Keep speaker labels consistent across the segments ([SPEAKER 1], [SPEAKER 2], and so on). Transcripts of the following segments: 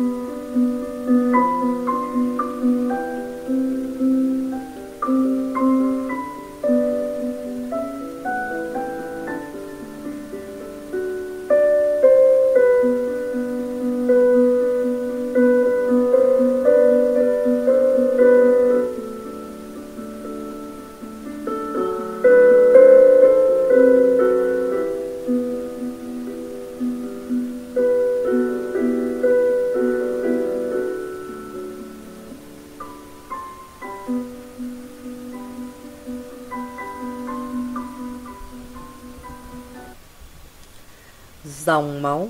[SPEAKER 1] Mm-hmm. Dòng máu.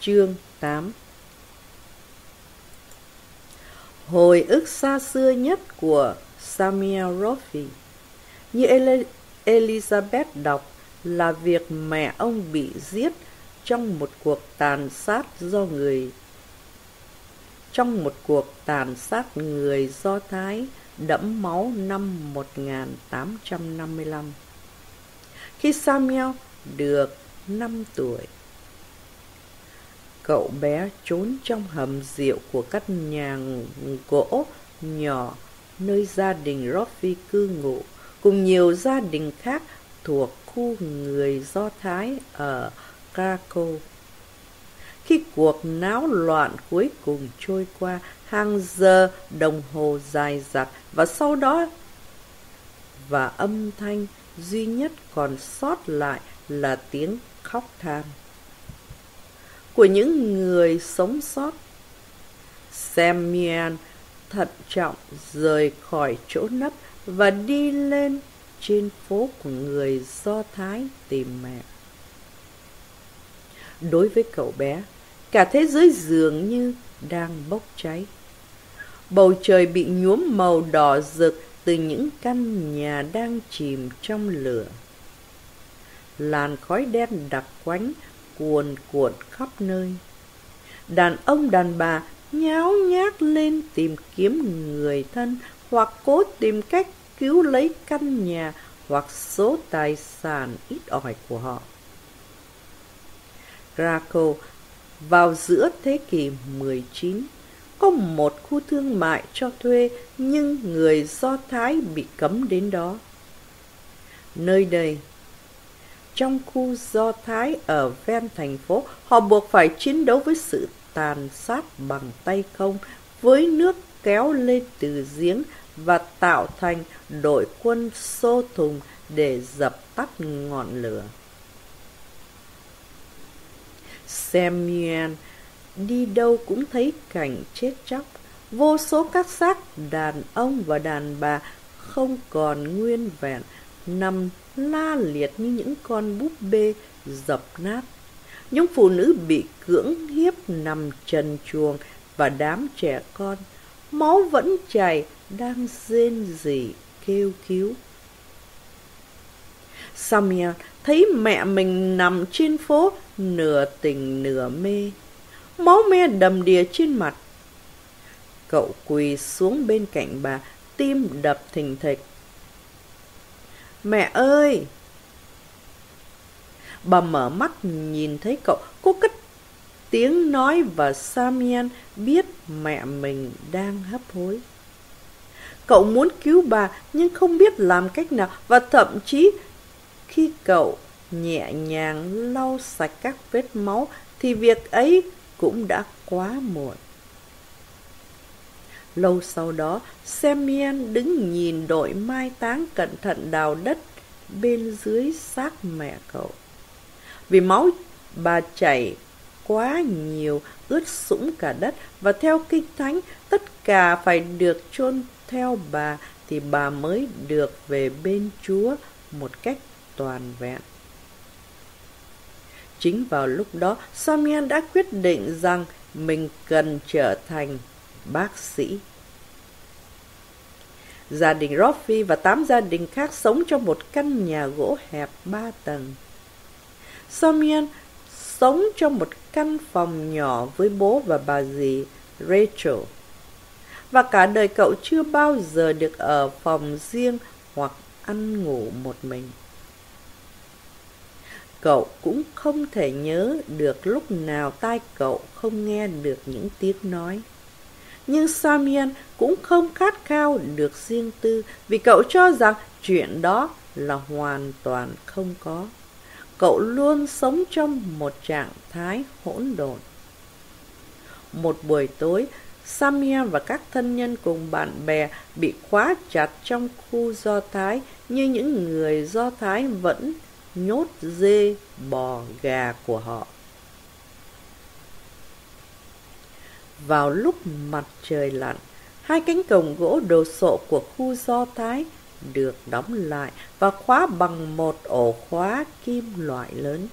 [SPEAKER 1] Chương 8 Hồi ức xa xưa nhất của Samuel Roffey Như Elizabeth đọc là việc mẹ ông bị giết trong một cuộc tàn sát do người, trong một cuộc tàn sát người Do Thái đẫm máu năm 1855. Khi Samuel được 5 tuổi. Cậu bé trốn trong hầm rượu của các nhà gỗ nhỏ nơi gia đình Roffy cư ngụ, cùng nhiều gia đình khác thuộc khu người Do Thái ở Krakow. Khi cuộc náo loạn cuối cùng trôi qua, hàng giờ đồng hồ dài dặt và sau đó và âm thanh duy nhất còn sót lại là tiếng khóc than của những người sống sót. Samuel thận trọng rời khỏi chỗ nấp và đi lên trên phố của người Do Thái tìm mẹ. Đối với cậu bé, cả thế giới dường như đang bốc cháy. Bầu trời bị nhuốm màu đỏ rực từ những căn nhà đang chìm trong lửa làn khói đen đặc quánh cuồn cuộn khắp nơi đàn ông đàn bà nháo nhác lên tìm kiếm người thân hoặc cố tìm cách cứu lấy căn nhà hoặc số tài sản ít ỏi của họ. Krakow vào giữa thế kỷ 19 có một khu thương mại cho thuê nhưng người Do Thái bị cấm đến đó. Nơi đây trong khu Do Thái ở ven thành phố, họ buộc phải chiến đấu với sự tàn sát bằng tay không, với nước kéo lên từ giếng và tạo thành đội quân xô thùng để dập tắt ngọn lửa. Samuel đi đâu cũng thấy cảnh chết chóc, vô số các xác đàn ông và đàn bà không còn nguyên vẹn, nằm la liệt như những con búp bê dập nát. Những phụ nữ bị cưỡng hiếp nằm trần chuồng và đám trẻ con, máu vẫn chảy, đang rên rỉ kêu cứu. Samuel thấy mẹ mình nằm trên phố, nửa tỉnh nửa mê. Máu me đầm đìa trên mặt. Cậu quỳ xuống bên cạnh bà, tim đập thình thịch. Mẹ ơi! Bà mở mắt nhìn thấy cậu, cô cất tiếng nói và Samian biết mẹ mình đang hấp hối. Cậu muốn cứu bà nhưng không biết làm cách nào và thậm chí khi cậu nhẹ nhàng lau sạch các vết máu thì việc ấy cũng đã quá muộn. Lâu sau đó, Semien đứng nhìn đội mai táng cẩn thận đào đất bên dưới xác mẹ cậu. Vì máu bà chảy quá nhiều, ướt sũng cả đất và theo kinh thánh, tất cả phải được chôn theo bà thì bà mới được về bên Chúa một cách toàn vẹn. Chính vào lúc đó, Samuel đã quyết định rằng mình cần trở thành bác sĩ. Gia đình Roffy và tám gia đình khác sống trong một căn nhà gỗ hẹp ba tầng. Somian sống trong một căn phòng nhỏ với bố và bà dì, Rachel. Và cả đời cậu chưa bao giờ được ở phòng riêng hoặc ăn ngủ một mình. cậu cũng không thể nhớ được lúc nào tai cậu không nghe được những tiếng nói. Nhưng Samian cũng không khát khao được riêng tư vì cậu cho rằng chuyện đó là hoàn toàn không có. Cậu luôn sống trong một trạng thái hỗn độn. Một buổi tối, Samia và các thân nhân cùng bạn bè bị khóa chặt trong khu Do Thái như những người Do Thái vẫn nhốt dê, bò, gà của họ. Vào lúc mặt trời lặn, hai cánh cổng gỗ đồ sộ của khu Do Thái được đóng lại và khóa bằng một ổ khóa kim loại lớn.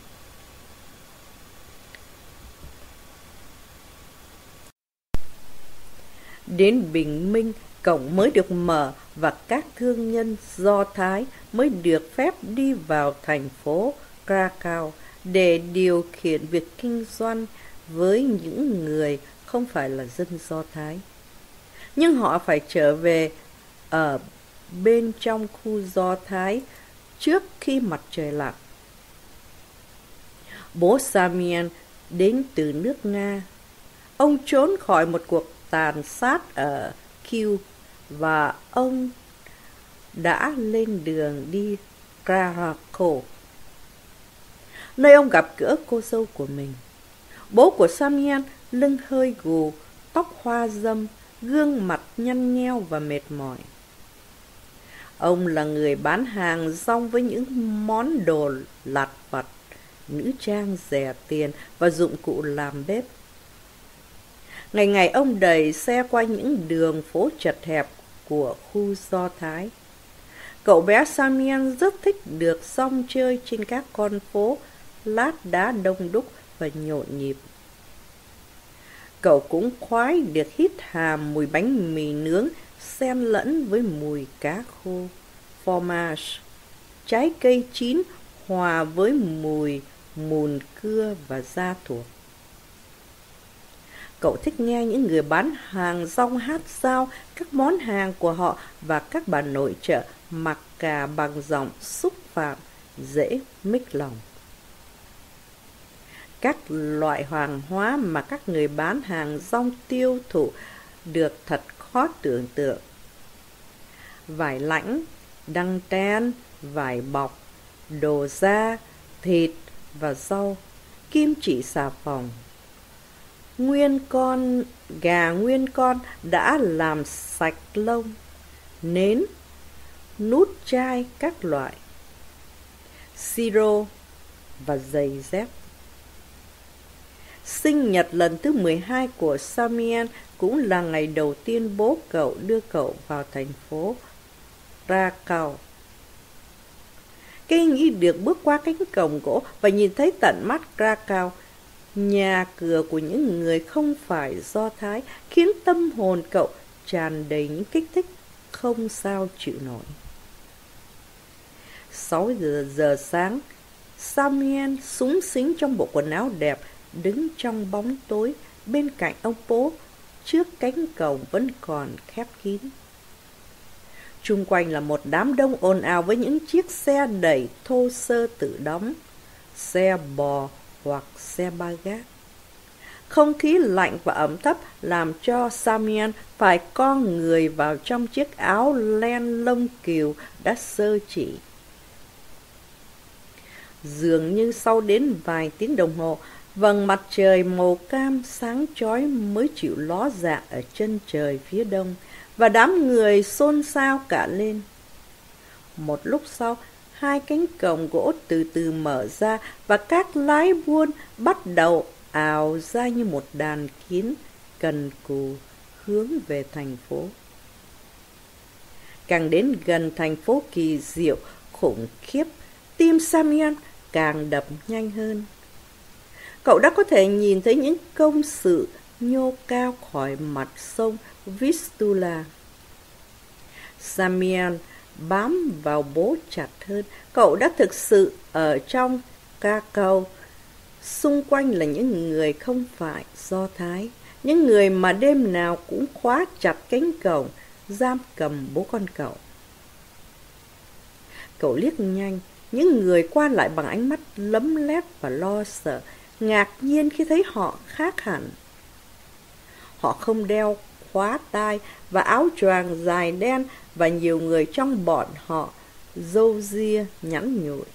[SPEAKER 1] Đến bình minh, cổng mới được mở và các thương nhân Do Thái mới được phép đi vào thành phố Krakow để điều khiển việc kinh doanh với những người không phải là dân Do Thái. Nhưng họ phải trở về ở bên trong khu Do Thái trước khi mặt trời lặn. Bố Samian đến từ nước Nga. Ông trốn khỏi một cuộc tàn sát ở Kiev và ông đã lên đường đi Krakow, nơi ông gặp gỡ cô dâu của mình. Bố của Samian lưng hơi gù, tóc hoa dâm, gương mặt nhăn nheo và mệt mỏi. Ông là người bán hàng rong với những món đồ lặt vặt, nữ trang rẻ tiền và dụng cụ làm bếp. Ngày ngày ông đẩy xe qua những đường phố chật hẹp của khu Do Thái. Cậu bé Samian rất thích được rong chơi trên các con phố lát đá đông đúc và nhộn nhịp. Cậu cũng khoái được hít hà mùi bánh mì nướng xen lẫn với mùi cá khô, fromage, trái cây chín hòa với mùi mùn cưa và da thuộc. Cậu thích nghe những người bán hàng rong hát sao các món hàng của họ và các bà nội trợ mặc cả bằng giọng xúc phạm, dễ mích lòng. Các loại hoàng hóa mà các người bán hàng rong tiêu thụ được thật khó tưởng tượng. Vải lãnh, đăng ten, vải bọc, đồ da, thịt và rau, kim chỉ xà phòng nguyên con gà nguyên con đã làm sạch lông nến nút chai các loại siro và giày dép sinh nhật lần thứ 12 của Samian cũng là ngày đầu tiên bố cậu đưa cậu vào thành phố Krakow. Cây nghĩ được bước qua cánh cổng gỗ và nhìn thấy tận mắt Krakow nhà cửa của những người không phải do thái khiến tâm hồn cậu tràn đầy những kích thích không sao chịu nổi sáu giờ, giờ sáng Samuel súng xính trong bộ quần áo đẹp đứng trong bóng tối bên cạnh ông bố trước cánh cổng vẫn còn khép kín Trung quanh là một đám đông ồn ào với những chiếc xe đẩy thô sơ tự đóng xe bò hoặc xe ba gác. Không khí lạnh và ẩm thấp làm cho Samian phải con người vào trong chiếc áo len lông kiều đã sơ chỉ. Dường như sau đến vài tiếng đồng hồ, vầng mặt trời màu cam sáng chói mới chịu ló dạng ở chân trời phía đông, và đám người xôn xao cả lên. Một lúc sau, hai cánh cổng gỗ từ từ mở ra và các lái buôn bắt đầu ào ra như một đàn kiến cần cù hướng về thành phố. Càng đến gần thành phố kỳ diệu, khủng khiếp, tim Samian càng đập nhanh hơn. Cậu đã có thể nhìn thấy những công sự nhô cao khỏi mặt sông Vistula. Samian bám vào bố chặt hơn. Cậu đã thực sự ở trong ca cầu. Xung quanh là những người không phải do Thái. Những người mà đêm nào cũng khóa chặt cánh cổng, giam cầm bố con cậu. Cậu liếc nhanh, những người qua lại bằng ánh mắt lấm lét và lo sợ, ngạc nhiên khi thấy họ khác hẳn. Họ không đeo khóa tai và áo choàng dài đen và nhiều người trong bọn họ râu ria nhẵn nhụi.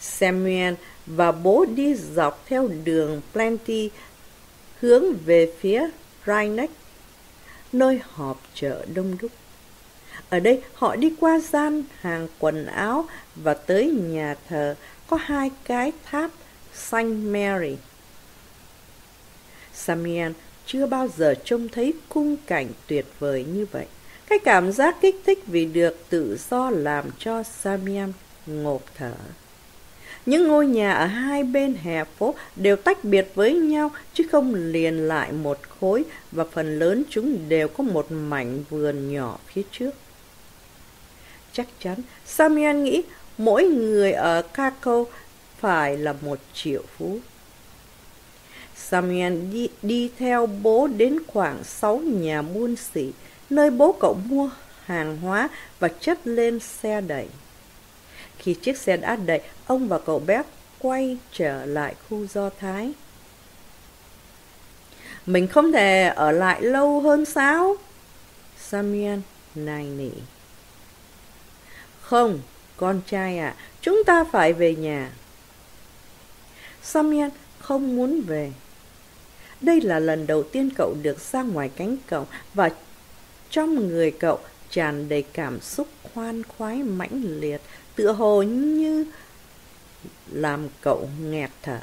[SPEAKER 1] Samuel và bố đi dọc theo đường Plenty hướng về phía Rhinex, nơi họp chợ đông đúc. Ở đây họ đi qua gian hàng quần áo và tới nhà thờ có hai cái tháp Saint Mary. Samuel chưa bao giờ trông thấy khung cảnh tuyệt vời như vậy. Cái cảm giác kích thích vì được tự do làm cho Samuel ngộp thở. Những ngôi nhà ở hai bên hè phố đều tách biệt với nhau chứ không liền lại một khối và phần lớn chúng đều có một mảnh vườn nhỏ phía trước. Chắc chắn, Samuel nghĩ mỗi người ở Kako phải là một triệu phú. Samuel đi, đi theo bố đến khoảng sáu nhà buôn sỉ nơi bố cậu mua hàng hóa và chất lên xe đẩy. Khi chiếc xe đã đẩy, ông và cậu bé quay trở lại khu Do Thái. Mình không thể ở lại lâu hơn sao? Samuel nài nỉ. Không, con trai ạ, à, chúng ta phải về nhà. Samuel không muốn về. Đây là lần đầu tiên cậu được ra ngoài cánh cổng và trong người cậu tràn đầy cảm xúc khoan khoái mãnh liệt, tựa hồ như làm cậu nghẹt thở.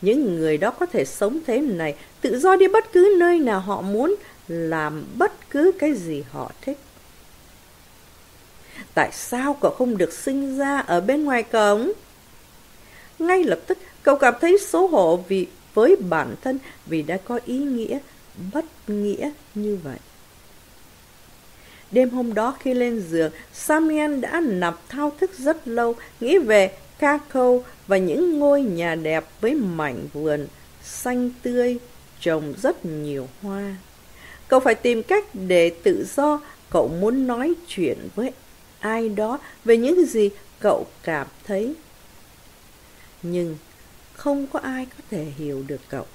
[SPEAKER 1] Những người đó có thể sống thế này, tự do đi bất cứ nơi nào họ muốn, làm bất cứ cái gì họ thích. Tại sao cậu không được sinh ra ở bên ngoài cổng? Ngay lập tức, cậu cảm thấy xấu hổ vì với bản thân vì đã có ý nghĩa bất nghĩa như vậy. Đêm hôm đó khi lên giường, Samuel đã nằm thao thức rất lâu, nghĩ về Krakow và những ngôi nhà đẹp với mảnh vườn xanh tươi, trồng rất nhiều hoa. Cậu phải tìm cách để tự do, cậu muốn nói chuyện với ai đó về những gì cậu cảm thấy. Nhưng không có ai có thể hiểu được cậu.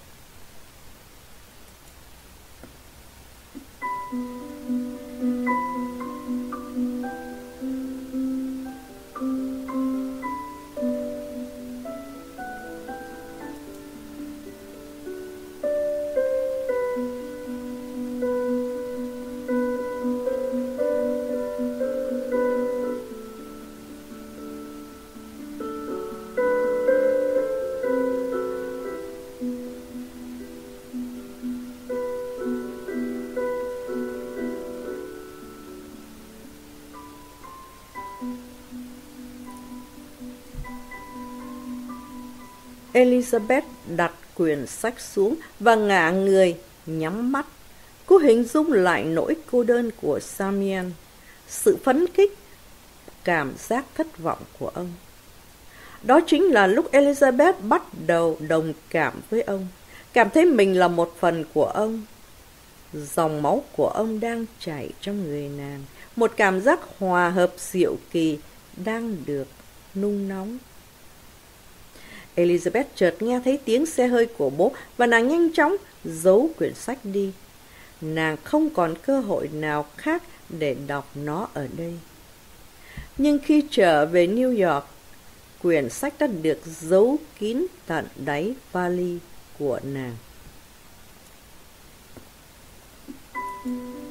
[SPEAKER 1] Elizabeth đặt quyển sách xuống và ngả người, nhắm mắt. Cô hình dung lại nỗi cô đơn của Samuel, sự phấn khích, cảm giác thất vọng của ông. Đó chính là lúc Elizabeth bắt đầu đồng cảm với ông, cảm thấy mình là một phần của ông. Dòng máu của ông đang chảy trong người nàng, một cảm giác hòa hợp diệu kỳ đang được nung nóng. Elizabeth chợt nghe thấy tiếng xe hơi của bố và nàng nhanh chóng giấu quyển sách đi. Nàng không còn cơ hội nào khác để đọc nó ở đây. Nhưng khi trở về New York, quyển sách đã được giấu kín tận đáy vali của nàng. Thank you.